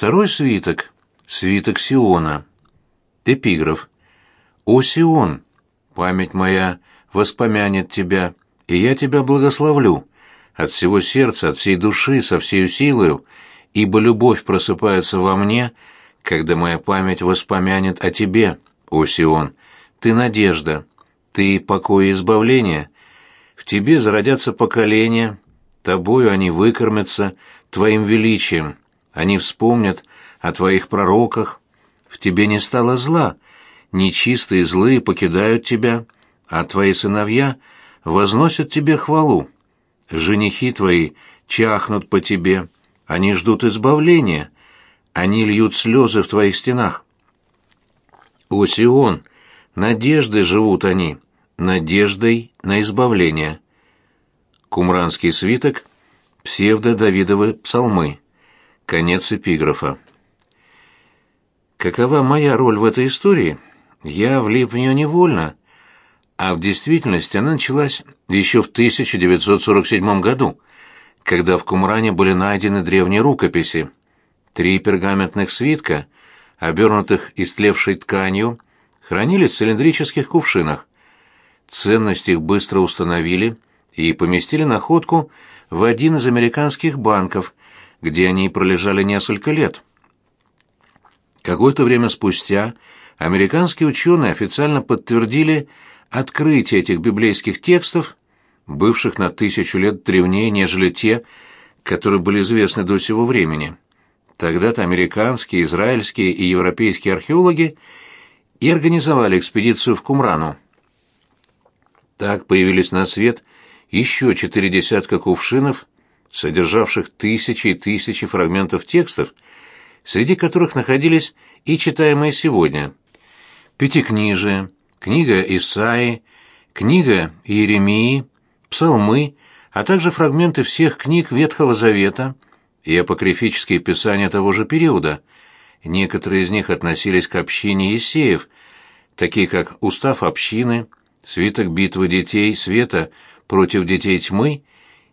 Второй свиток — свиток Сиона. Эпиграф. «О Сион, память моя воспомянет тебя, и я тебя благословлю от всего сердца, от всей души, со всей силою, ибо любовь просыпается во мне, когда моя память воспомянет о тебе, о Сион. Ты надежда, ты покой и избавление. В тебе зародятся поколения, тобою они выкормятся твоим величием, они вспомнят о твоих пророках. В тебе не стало зла, нечистые злые покидают тебя, а твои сыновья возносят тебе хвалу. Женихи твои чахнут по тебе, они ждут избавления, они льют слезы в твоих стенах. О, Сион, надеждой живут они, надеждой на избавление. Кумранский свиток, псевдо-давидовы псалмы. Конец эпиграфа. Какова моя роль в этой истории? Я влип в нее невольно, а в действительности она началась еще в 1947 году, когда в Кумране были найдены древние рукописи. Три пергаментных свитка, обернутых истлевшей тканью, хранились в цилиндрических кувшинах. Ценность их быстро установили и поместили находку в один из американских банков, где они пролежали несколько лет. Какое-то время спустя американские ученые официально подтвердили открытие этих библейских текстов, бывших на тысячу лет древнее, нежели те, которые были известны до сего времени. Тогда-то американские, израильские и европейские археологи и организовали экспедицию в Кумрану. Так появились на свет еще четыре десятка кувшинов, содержавших тысячи и тысячи фрагментов текстов, среди которых находились и читаемые сегодня. Пятикнижие, книга Исаии, книга Иеремии, псалмы, а также фрагменты всех книг Ветхого Завета и апокрифические писания того же периода. Некоторые из них относились к общине Есеев, такие как «Устав общины», «Свиток битвы детей света против детей тьмы»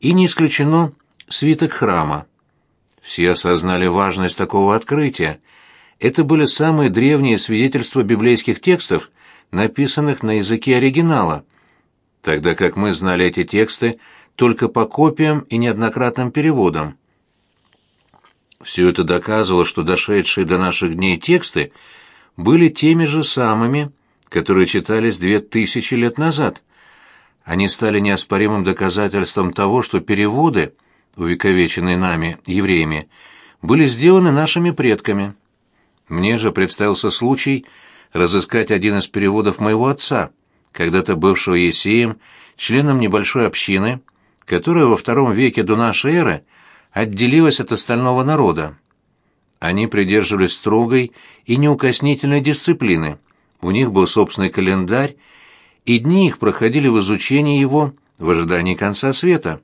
и, не исключено, «Свиток храма». Все осознали важность такого открытия. Это были самые древние свидетельства библейских текстов, написанных на языке оригинала, тогда как мы знали эти тексты только по копиям и неоднократным переводам. Все это доказывало, что дошедшие до наших дней тексты были теми же самыми, которые читались две тысячи лет назад. Они стали неоспоримым доказательством того, что переводы, увековеченные нами, евреями, были сделаны нашими предками. Мне же представился случай разыскать один из переводов моего отца, когда-то бывшего Есеем, членом небольшой общины, которая во втором веке до нашей эры отделилась от остального народа. Они придерживались строгой и неукоснительной дисциплины. У них был собственный календарь, и дни их проходили в изучении его в ожидании конца света.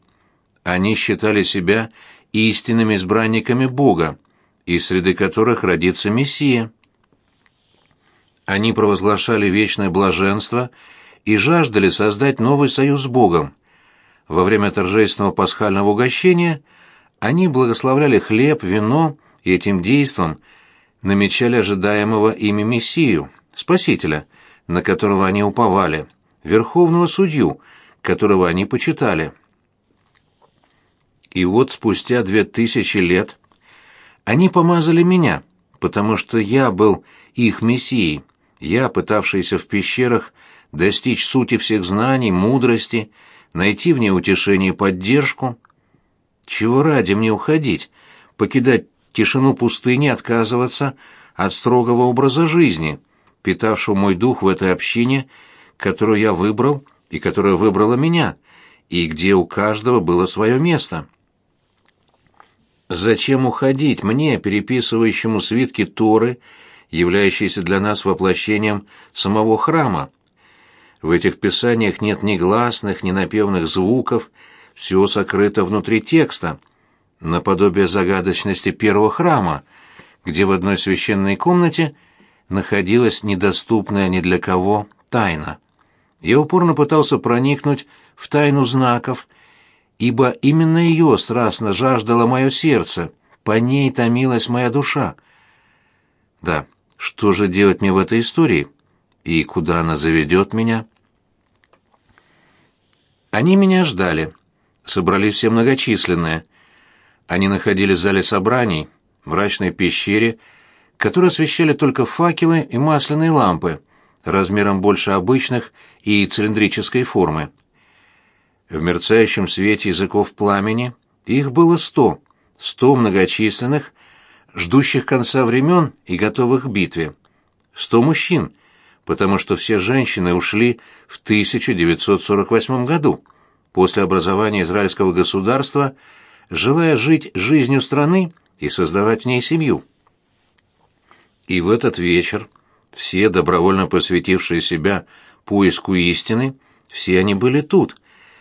Они считали себя истинными избранниками Бога, из среды которых родится Мессия. Они провозглашали вечное блаженство и жаждали создать новый союз с Богом. Во время торжественного пасхального угощения они благословляли хлеб, вино и этим действом намечали ожидаемого ими Мессию, Спасителя, на которого они уповали, верховного судью, которого они почитали. И вот спустя две тысячи лет они помазали меня, потому что я был их Мессией, я, пытавшийся в пещерах достичь сути всех знаний, мудрости, найти в ней утешение и поддержку. Чего ради мне уходить, покидать тишину пустыни, отказываться от строгого образа жизни, питавшего мой дух в этой общине, которую я выбрал и которая выбрала меня, и где у каждого было свое место. Зачем уходить мне, переписывающему свитки Торы, являющиеся для нас воплощением самого храма? В этих писаниях нет ни гласных, ни напевных звуков, все сокрыто внутри текста, наподобие загадочности первого храма, где в одной священной комнате находилась недоступная ни для кого тайна. Я упорно пытался проникнуть в тайну знаков, ибо именно ее страстно жаждало мое сердце, по ней томилась моя душа. Да, что же делать мне в этой истории? И куда она заведет меня? Они меня ждали. Собрались все многочисленные. Они находились в зале собраний, в мрачной пещере, которую освещали только факелы и масляные лампы, размером больше обычных и цилиндрической формы. В мерцающем свете языков пламени их было сто, сто многочисленных, ждущих конца времен и готовых к битве. Сто мужчин, потому что все женщины ушли в 1948 году, после образования израильского государства, желая жить жизнью страны и создавать в ней семью. И в этот вечер все, добровольно посвятившие себя поиску истины, все они были тут,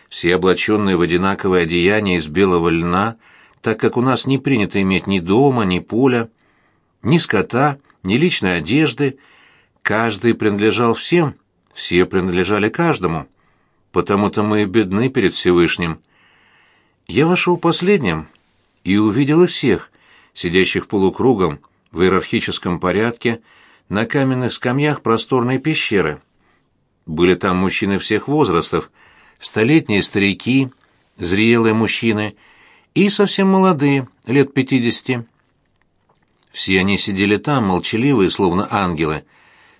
все облаченные в одинаковое одеяние из белого льна, так как у нас не принято иметь ни дома, ни поля, ни скота, ни личной одежды. Каждый принадлежал всем, все принадлежали каждому. Потому-то мы бедны перед Всевышним. Я вошел последним и увидел их всех, сидящих полукругом в иерархическом порядке на каменных скамьях просторной пещеры. Были там мужчины всех возрастов — столетние старики, зрелые мужчины и совсем молодые, лет пятидесяти. Все они сидели там, молчаливые, словно ангелы.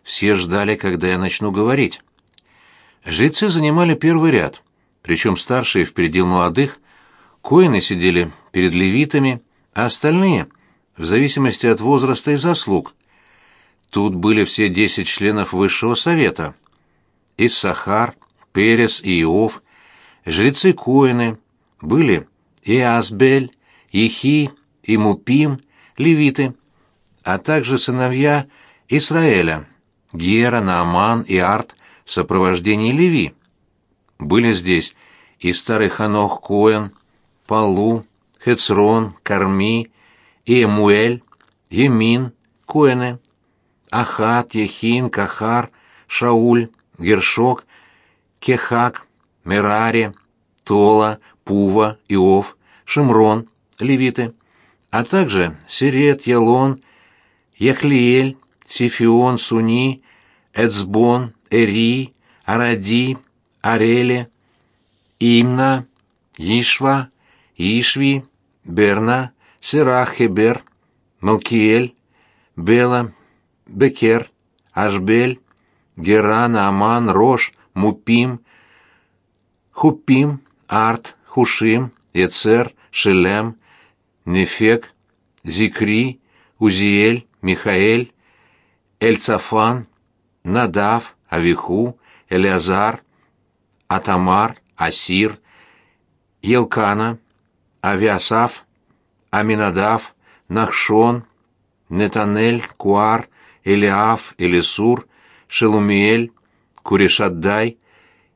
Все ждали, когда я начну говорить. Жрецы занимали первый ряд, причем старшие впереди молодых, коины сидели перед левитами, а остальные — в зависимости от возраста и заслуг. Тут были все десять членов Высшего Совета. Иссахар, Перес и Иов, жрецы-коины, были и Асбель, Ихи, и Мупим, левиты, а также сыновья Израиля, Гера, Нааман и Арт в сопровождении Леви. Были здесь и старый Ханох Коэн, Палу, Хецрон, Карми, и Эмуэль, Емин, Коэны, Ахат, Ехин, Кахар, Шауль, Гершок Кехак, Мерари, Тола, Пува, Иов, Шимрон, левиты, а также Сирет, Ялон, Яхлиэль, Сифион, Суни, Эцбон, Эри, Аради, Ареле, Имна, Ишва, Ишви, Берна, Сирах, Хебер, Малкиэль, Бела, Бекер, Ашбель, Геран, Аман, Рош, Мупим, Хупим, Арт, Хушим, Ецер, Шелем, Нефек, Зикри, Узиэль, Михаэль, Эльцафан, Надав, Авиху, Элиазар, Атамар, Асир, Елкана, Авиасав, Аминадав, Нахшон, Нетанель, Куар, Элиаф, Элисур, Шелумиэль, Куришаддай,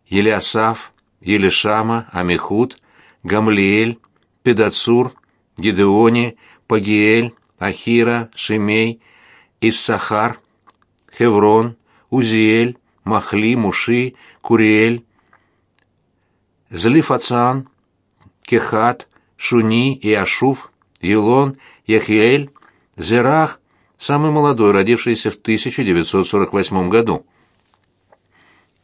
Елиасав, Елишама, Амихуд, Гамлиэль, Педацур, Гидеони, Пагиэль, Ахира, Шемей, Иссахар, Хеврон, Узиэль, Махли, Муши, Куриэль, Злифацан, Кехат, Шуни и Ашуф, Елон, Яхиэль, Зерах, самый молодой, родившийся в 1948 году.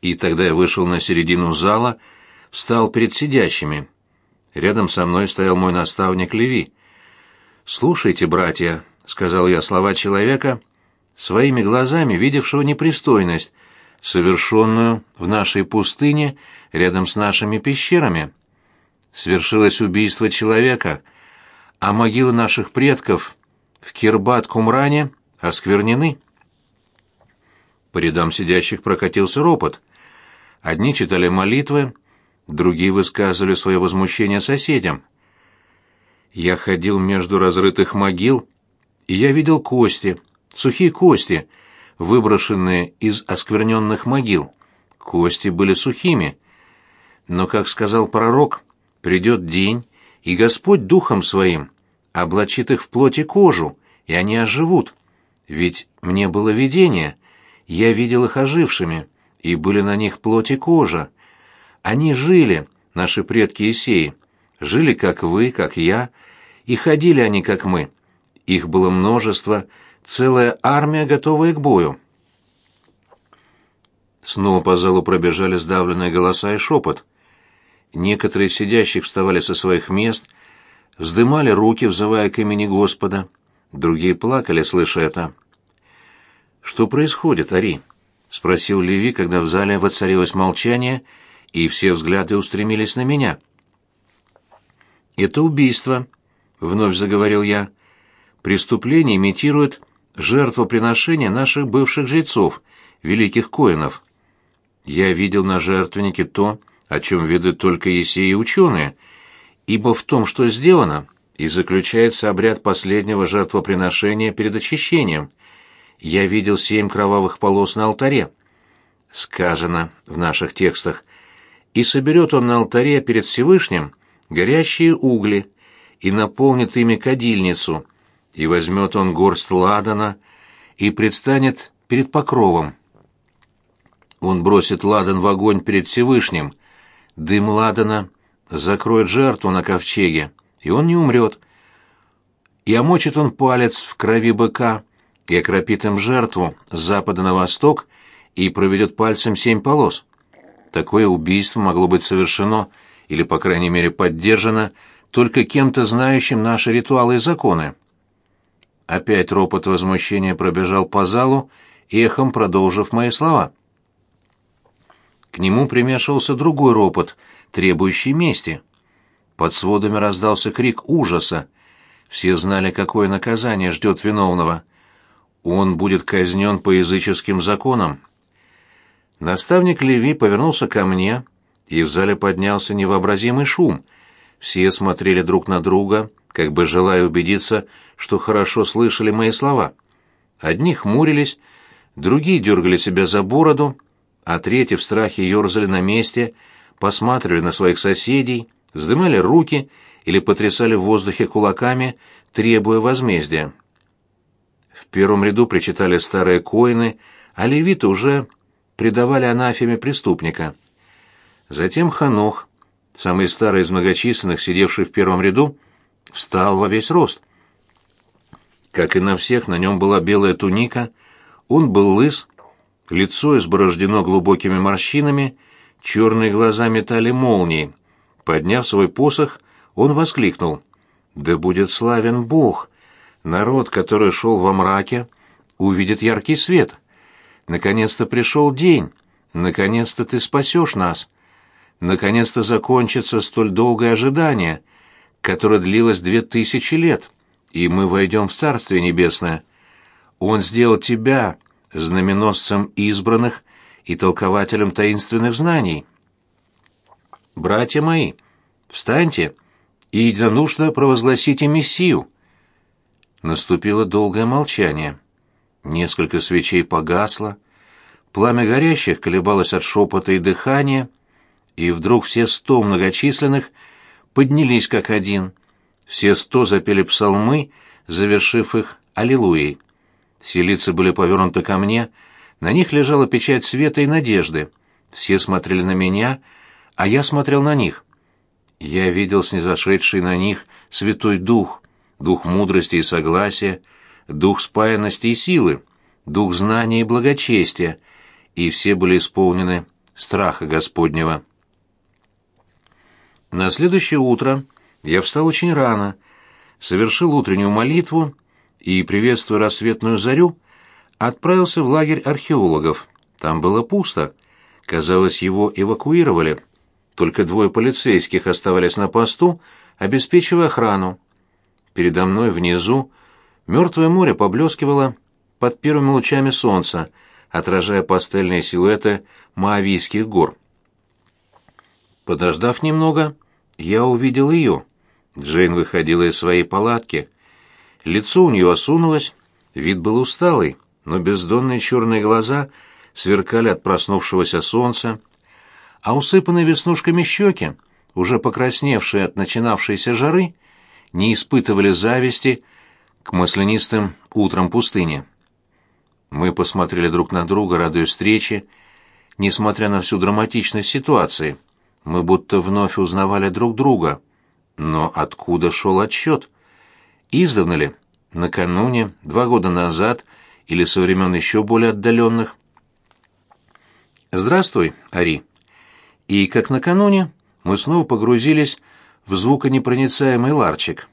И тогда я вышел на середину зала, встал перед сидящими. Рядом со мной стоял мой наставник Леви. «Слушайте, братья», — сказал я слова человека, своими глазами видевшего непристойность, совершенную в нашей пустыне рядом с нашими пещерами. Свершилось убийство человека, а могилы наших предков в Кирбат-Кумране осквернены. По рядам сидящих прокатился ропот. Одни читали молитвы, другие высказывали свое возмущение соседям. Я ходил между разрытых могил, и я видел кости, сухие кости, выброшенные из оскверненных могил. Кости были сухими. Но, как сказал пророк, придет день, и Господь духом своим облачит их в плоть и кожу, и они оживут. Ведь мне было видение — я видел их ожившими, и были на них плоть и кожа. Они жили, наши предки Исеи, жили, как вы, как я, и ходили они, как мы, Их было множество, целая армия, готовая к бою. Снова по залу пробежали сдавленные голоса и шепот. Некоторые сидящих вставали со своих мест, вздымали руки, взывая к имени Господа. Другие плакали, слыша это. «Что происходит, Ари?» — спросил Леви, когда в зале воцарилось молчание, и все взгляды устремились на меня. «Это убийство», — вновь заговорил я. «Преступление имитирует жертвоприношение наших бывших жрецов, великих коинов. Я видел на жертвеннике то, о чем ведают только есеи и ученые, ибо в том, что сделано, и заключается обряд последнего жертвоприношения перед очищением. Я видел семь кровавых полос на алтаре. Сказано в наших текстах. И соберет он на алтаре перед Всевышним горящие угли, и наполнит ими кадильницу, и возьмет он горсть ладана, и предстанет перед покровом. Он бросит ладан в огонь перед Всевышним, дым ладана закроет жертву на ковчеге, и он не умрет. И омочит он палец в крови быка, и окропит им жертву с запада на восток, и проведет пальцем семь полос. Такое убийство могло быть совершено, или, по крайней мере, поддержано, только кем-то знающим наши ритуалы и законы. Опять ропот возмущения пробежал по залу, эхом продолжив мои слова. К нему примешивался другой ропот, требующий мести. Под сводами раздался крик ужаса. Все знали, какое наказание ждет виновного. Он будет казнен по языческим законам. Наставник Леви повернулся ко мне, и в зале поднялся невообразимый шум. Все смотрели друг на друга, как бы желая убедиться, что хорошо слышали мои слова. Одни хмурились, другие дергали себя за бороду, а третьи в страхе ерзали на месте, посматривали на своих соседей, вздымали руки или потрясали в воздухе кулаками, требуя возмездия. В первом ряду причитали старые коины, а левиты уже предавали анафеме преступника. Затем Ханох, самый старый из многочисленных, сидевший в первом ряду, встал во весь рост. Как и на всех, на нем была белая туника, он был лыс, лицо изборождено глубокими морщинами, черные глаза метали молнии. Подняв свой посох, он воскликнул. «Да будет славен Бог! Народ, который шел во мраке, увидит яркий свет. Наконец-то пришел день! Наконец-то ты спасешь нас! Наконец-то закончится столь долгое ожидание, которое длилось две тысячи лет, и мы войдем в Царствие Небесное. Он сделал тебя знаменосцем избранных и толкователем таинственных знаний. Братья мои, встаньте и единодушно провозгласите Мессию. Наступило долгое молчание. Несколько свечей погасло, пламя горящих колебалось от шепота и дыхания, и вдруг все сто многочисленных поднялись как один. Все сто запели псалмы, завершив их «Аллилуйей». Все лица были повернуты ко мне, на них лежала печать света и надежды. Все смотрели на меня, а я смотрел на них. Я видел снизошедший на них Святой Дух, Дух мудрости и согласия, Дух спаянности и силы, Дух знания и благочестия, и все были исполнены страха Господнего. На следующее утро я встал очень рано, совершил утреннюю молитву и, приветствуя рассветную зарю, отправился в лагерь археологов. Там было пусто. Казалось, его эвакуировали. Только двое полицейских оставались на посту, обеспечивая охрану. Передо мной внизу мертвое море поблескивало под первыми лучами солнца, отражая пастельные силуэты Моавийских гор. Подождав немного, я увидел ее. Джейн выходила из своей палатки. Лицо у нее осунулось, вид был усталый, но бездонные черные глаза сверкали от проснувшегося солнца, а усыпанные веснушками щеки, уже покрасневшие от начинавшейся жары, не испытывали зависти к маслянистым утрам пустыни. Мы посмотрели друг на друга, радуясь встрече, несмотря на всю драматичность ситуации. Мы будто вновь узнавали друг друга. Но откуда шел отсчет? Издавна ли? накануне, два года назад или со времен еще более отдаленных. «Здравствуй, Ари». И, как накануне, мы снова погрузились в звуконепроницаемый ларчик.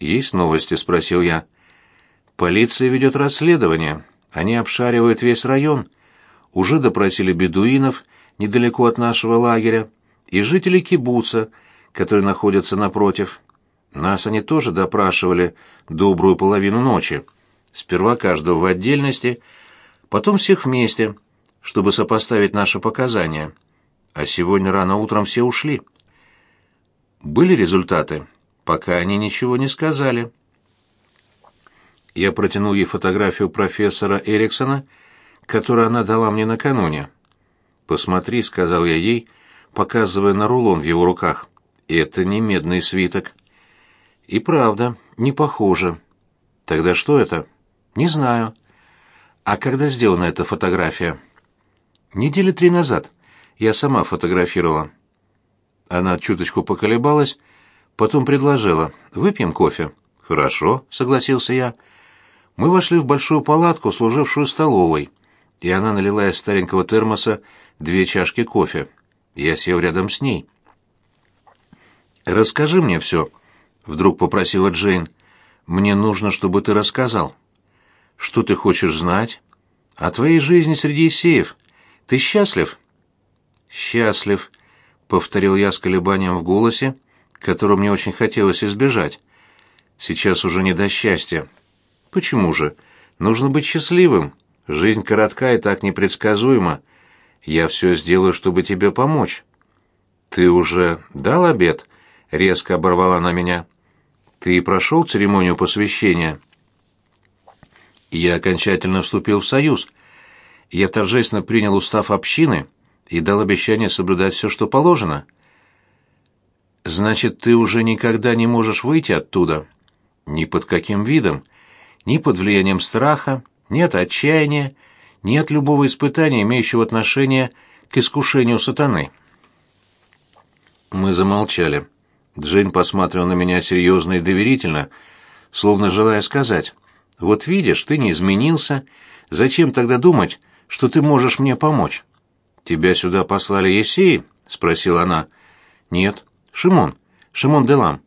«Есть новости?» — спросил я. «Полиция ведет расследование. Они обшаривают весь район. Уже допросили бедуинов недалеко от нашего лагеря и жителей кибуца, которые находятся напротив. Нас они тоже допрашивали добрую половину ночи. Сперва каждого в отдельности, потом всех вместе, чтобы сопоставить наши показания. А сегодня рано утром все ушли. Были результаты? Пока они ничего не сказали. Я протянул ей фотографию профессора Эриксона, которую она дала мне накануне. «Посмотри», — сказал я ей, показывая на рулон в его руках. «Это не медный свиток». «И правда, не похоже». «Тогда что это?» Не знаю. А когда сделана эта фотография? Недели три назад. Я сама фотографировала. Она чуточку поколебалась, потом предложила: "Выпьем кофе". "Хорошо", согласился я. Мы вошли в большую палатку, служившую столовой, и она налила из старенького термоса две чашки кофе. Я сел рядом с ней. «Расскажи мне все», — вдруг попросила Джейн. «Мне нужно, чтобы ты рассказал». Что ты хочешь знать? О твоей жизни среди сеев. Ты счастлив? Счастлив, повторил я с колебанием в голосе, которого мне очень хотелось избежать. Сейчас уже не до счастья. Почему же? Нужно быть счастливым. Жизнь коротка и так непредсказуема. Я все сделаю, чтобы тебе помочь. Ты уже дал обед? резко оборвала она меня. Ты прошел церемонию посвящения? я окончательно вступил в союз. Я торжественно принял устав общины и дал обещание соблюдать все, что положено. Значит, ты уже никогда не можешь выйти оттуда? Ни под каким видом? Ни под влиянием страха, ни от отчаяния, ни от любого испытания, имеющего отношение к искушению сатаны. Мы замолчали. Джейн посмотрел на меня серьезно и доверительно, словно желая сказать — вот видишь, ты не изменился. Зачем тогда думать, что ты можешь мне помочь? Тебя сюда послали Есеи? спросила она. Нет, Шимон, Шимон Делам.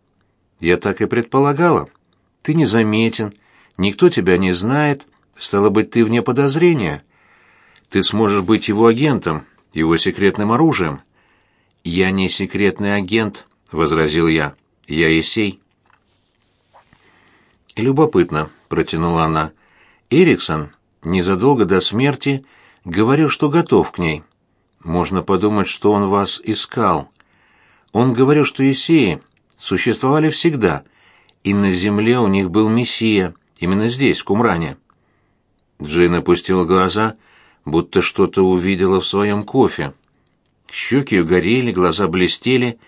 Я так и предполагала. Ты незаметен, никто тебя не знает, стало быть, ты вне подозрения. Ты сможешь быть его агентом, его секретным оружием. Я не секретный агент, возразил я. Я Есей. Любопытно, протянула она. Эриксон незадолго до смерти говорил, что готов к ней. Можно подумать, что он вас искал. Он говорил, что Исеи существовали всегда, и на земле у них был мессия, именно здесь, в Кумране. Джейн опустила глаза, будто что-то увидела в своем кофе. Щеки горели, глаза блестели.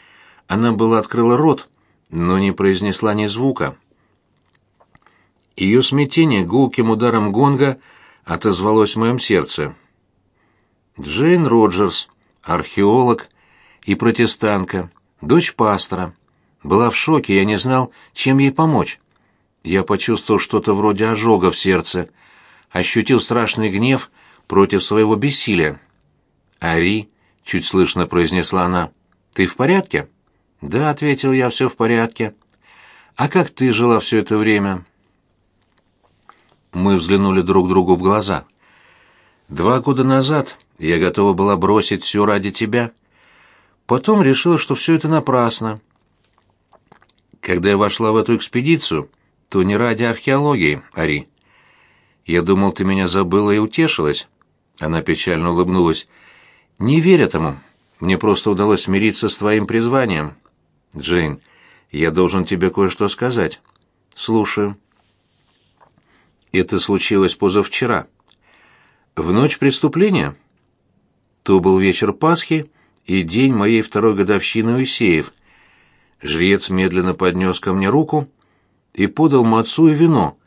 Она была открыла рот, но не произнесла ни звука. Ее смятение гулким ударом гонга отозвалось в моем сердце. Джейн Роджерс, археолог и протестантка, дочь пастора. Была в шоке, я не знал, чем ей помочь. Я почувствовал что-то вроде ожога в сердце, ощутил страшный гнев против своего бессилия. «Ари», — чуть слышно произнесла она, — «ты в порядке?» «Да», — ответил я, — «все в порядке». «А как ты жила все это время?» Мы взглянули друг другу в глаза. Два года назад я готова была бросить все ради тебя. Потом решила, что все это напрасно. Когда я вошла в эту экспедицию, то не ради археологии, Ари. Я думал, ты меня забыла и утешилась. Она печально улыбнулась. Не верь этому. Мне просто удалось смириться с твоим призванием. Джейн, я должен тебе кое-что сказать. Слушаю. Это случилось позавчера. В ночь преступления? То был вечер Пасхи и день моей второй годовщины у Исеев. Жрец медленно поднес ко мне руку и подал мацу и вино,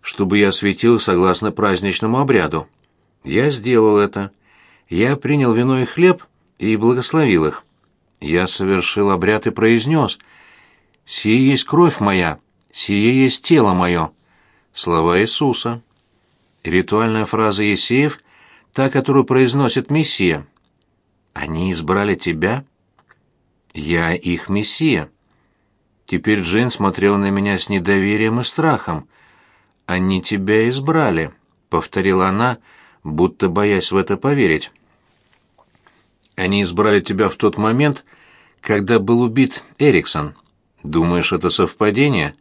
чтобы я осветил согласно праздничному обряду. Я сделал это. Я принял вино и хлеб и благословил их. Я совершил обряд и произнес «Сие есть кровь моя, сие есть тело мое». слова Иисуса. Ритуальная фраза Есеев — та, которую произносит Мессия. «Они избрали тебя?» «Я их Мессия». Теперь Джейн смотрела на меня с недоверием и страхом. «Они тебя избрали», — повторила она, будто боясь в это поверить. «Они избрали тебя в тот момент, когда был убит Эриксон. Думаешь, это совпадение?»